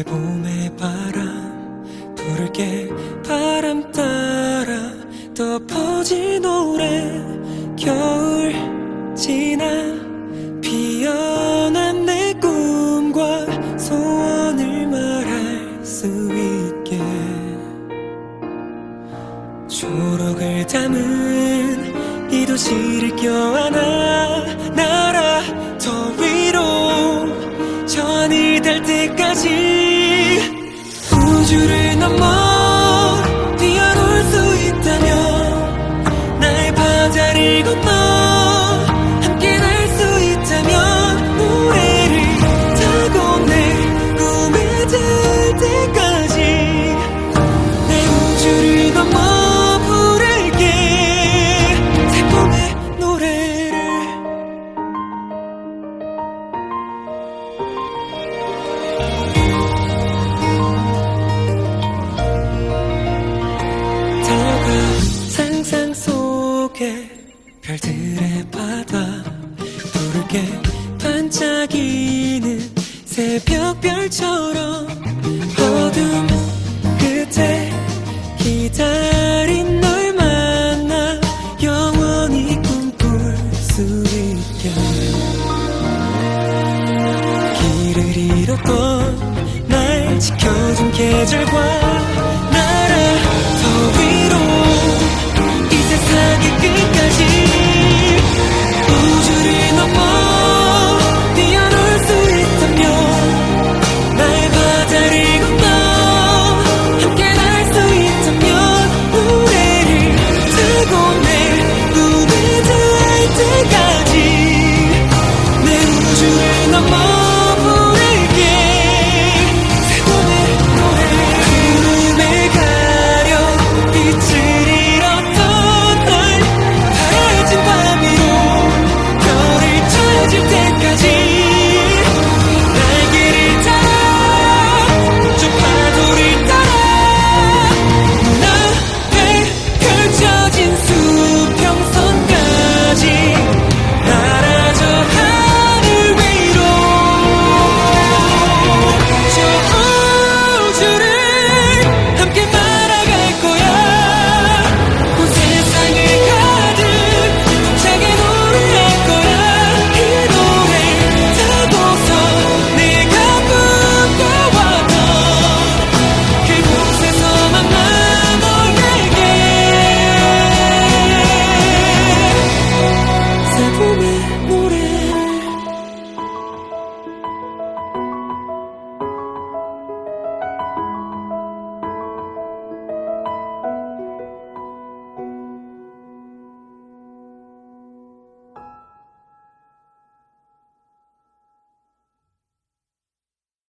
봄의 바람 부를게 바람 따라 또 퍼진 노래 겨울 지나 피어난 내 꿈과 소원을 말할 수 있게. 초록을 담은 이 도시를 껴안아 바다 별들의 바다 부를게 반짝이는 새벽별처럼 어둠 끝에 기다린 널 만나 영원히 꿈꿀 수 있게. 길을 잃었던 날 지켜준 계절과